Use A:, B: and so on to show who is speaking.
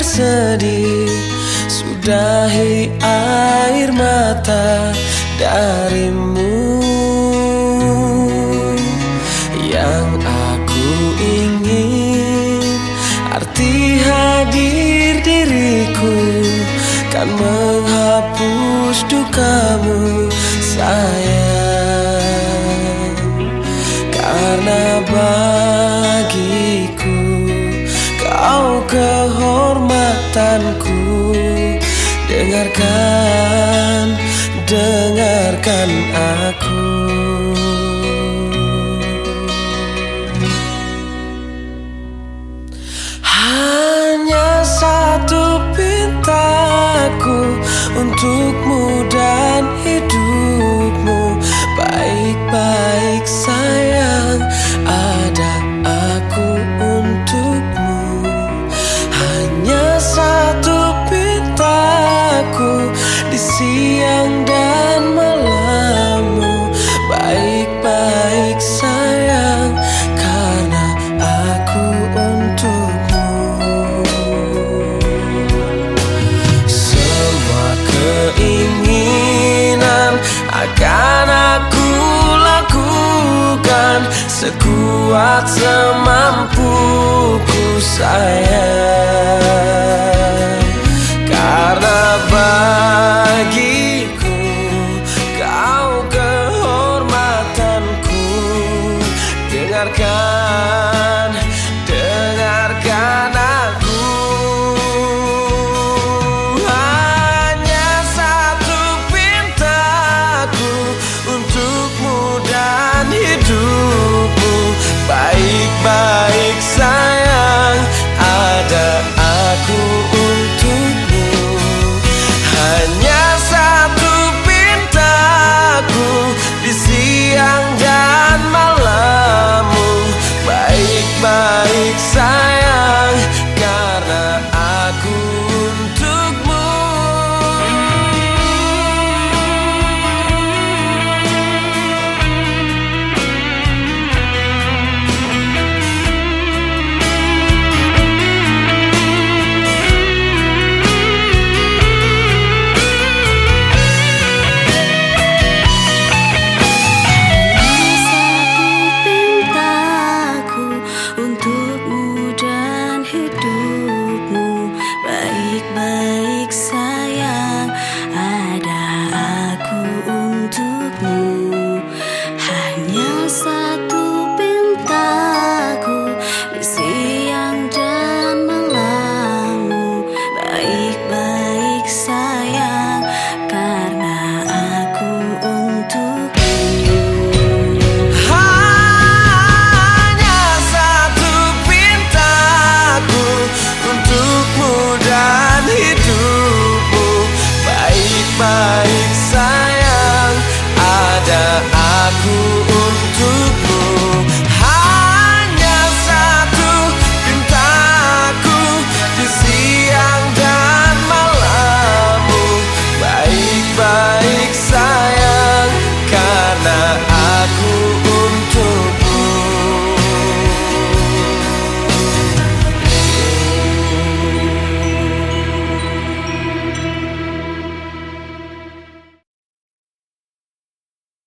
A: bersedih Sudahi air mata darimu. Yang aku ingin Arti hadir diriku Kan menghapus dukamu sayang. Karena bagiku Kau kehormatanku Dengarkan, dengarkan aku akan aku lakukan Sekuat semampuku sayang